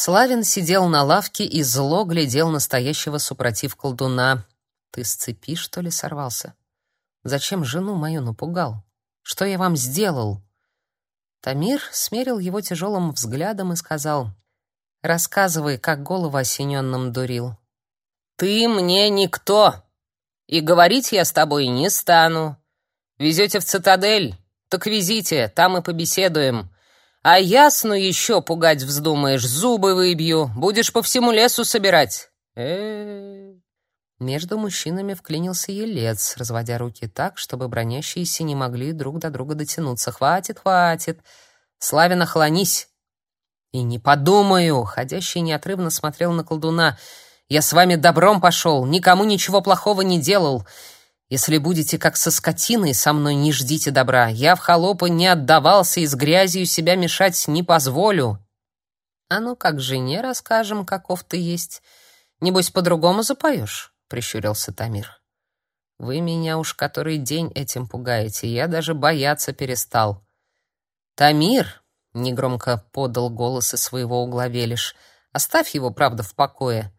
Славин сидел на лавке и зло глядел настоящего супротив колдуна. Ты с цепи, что ли, сорвался? Зачем жену мою напугал? Что я вам сделал? Тамир смерил его тяжелым взглядом и сказал: "Рассказывай, как голову осененным дурил". Ты мне никто, и говорить я с тобой не стану. Везете в цитадель, так везите, там и побеседуем. А ясно еще пугать вздумаешь, зубы выбью, будешь по всему лесу собирать. Э, -э, -э. Между мужчинами вклинился елец, разводя руки так, чтобы бронящиеся не могли друг до друга дотянуться. Хватит, хватит. Славина, охлонись. И не подумаю, ходящий неотрывно смотрел на колдуна. Я с вами добром пошел, никому ничего плохого не делал. Если будете как со скотиной, со мной не ждите добра. Я в холопы не отдавался и с грязью себя мешать не позволю. А ну как жене расскажем, каков ты есть. Небось, по-другому запоешь, — прищурился Тамир. Вы меня уж который день этим пугаете, я даже бояться перестал. Тамир, — негромко подал голос из своего угла Велиш, — оставь его, правда, в покое.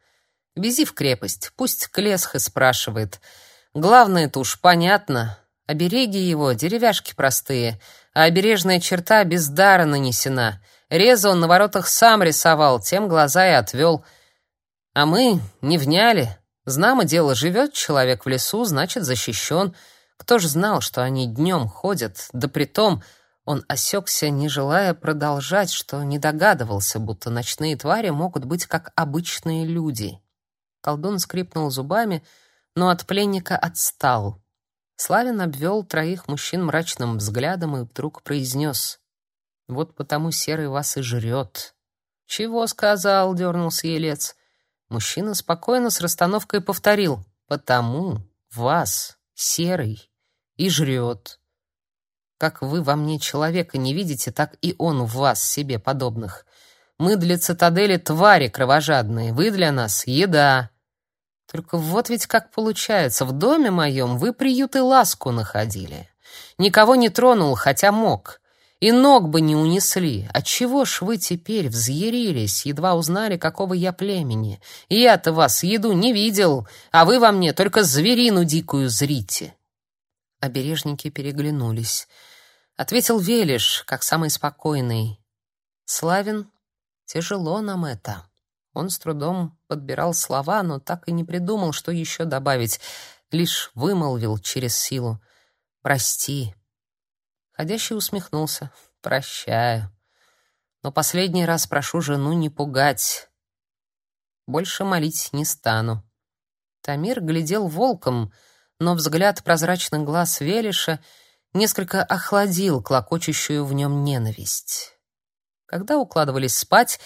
Вези в крепость, пусть Клесх спрашивает. Главное-то уж понятно. Обереги его, деревяшки простые, а обережная черта без дара нанесена. Реза он на воротах сам рисовал, тем глаза и отвел. А мы не вняли. Знамо дело, живет человек в лесу, значит, защищен. Кто ж знал, что они днем ходят, да притом... Он осекся, не желая продолжать, что не догадывался, будто ночные твари могут быть как обычные люди. Колдун скрипнул зубами, но от пленника отстал. Славин обвел троих мужчин мрачным взглядом и вдруг произнес. «Вот потому серый вас и жрет». «Чего сказал?» — дернулся елец. Мужчина спокойно с расстановкой повторил. «Потому вас серый и жрет. Как вы во мне человека не видите, так и он в вас себе подобных. Мы для цитадели твари кровожадные, вы для нас еда. Только вот ведь как получается, в доме моем вы приют и ласку находили. Никого не тронул, хотя мог. И ног бы не унесли. Отчего ж вы теперь взъярились, едва узнали, какого я племени? Я-то вас еду не видел, а вы во мне только зверину дикую зрите. Обережники переглянулись. Ответил Велиш, как самый спокойный. Славин Тяжело нам это. Он с трудом подбирал слова, но так и не придумал, что еще добавить, лишь вымолвил через силу: "Прости". Ходящий усмехнулся: "Прощаю. Но последний раз прошу жену не пугать. Больше молить не стану". Тамир глядел волком, но взгляд прозрачных глаз Велиша несколько охладил клокочущую в нем ненависть. Когда укладывались спать,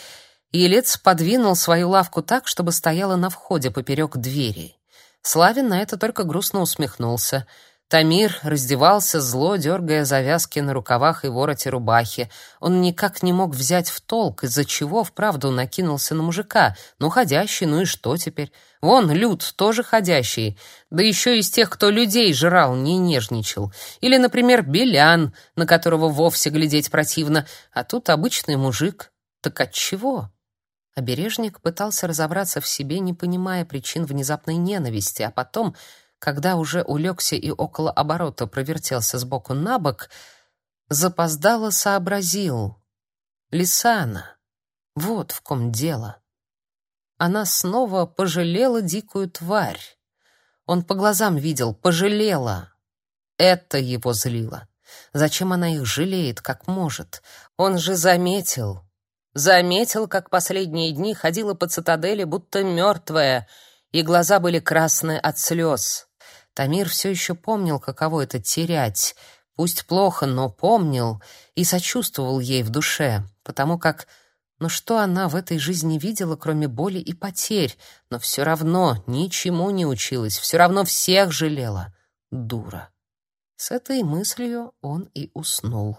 Елец подвинул свою лавку так, чтобы стояла на входе поперек двери. Славин на это только грустно усмехнулся. Тамир раздевался, зло дергая завязки на рукавах и вороте рубахи. Он никак не мог взять в толк, из-за чего вправду накинулся на мужика. Ну, ходящий, ну и что теперь? Вон, Люд тоже ходящий. Да еще из тех, кто людей жрал, не нежничал. Или, например, Белян, на которого вовсе глядеть противно. А тут обычный мужик. Так от чего? Обережник пытался разобраться в себе, не понимая причин внезапной ненависти, а потом когда уже улегся и около оборота провертелся с боку на бок, запоздало сообразил. Лисана. Вот в ком дело. Она снова пожалела дикую тварь. Он по глазам видел, пожалела. Это его злило. Зачем она их жалеет, как может? Он же заметил. Заметил, как последние дни ходила по цитадели, будто мертвая, и глаза были красные от слез. Тамир все еще помнил, каково это терять. Пусть плохо, но помнил и сочувствовал ей в душе, потому как ну что она в этой жизни видела, кроме боли и потерь? Но все равно ничему не училась, все равно всех жалела. Дура. С этой мыслью он и уснул.